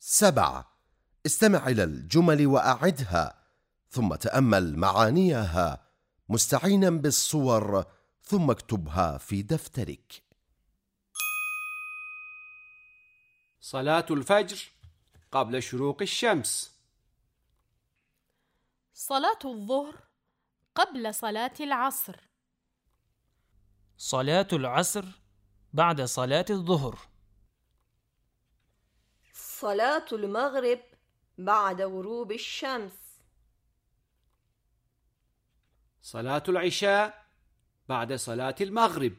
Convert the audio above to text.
سبعة. استمع إلى الجمل وأعدها ثم تأمل معانيها مستعينا بالصور ثم اكتبها في دفترك. صلاة الفجر قبل شروق الشمس. صلاة الظهر قبل صلاة العصر. صلاة العصر بعد صلاة الظهر. صلاة المغرب بعد غروب الشمس. صلاة العشاء بعد صلاة المغرب.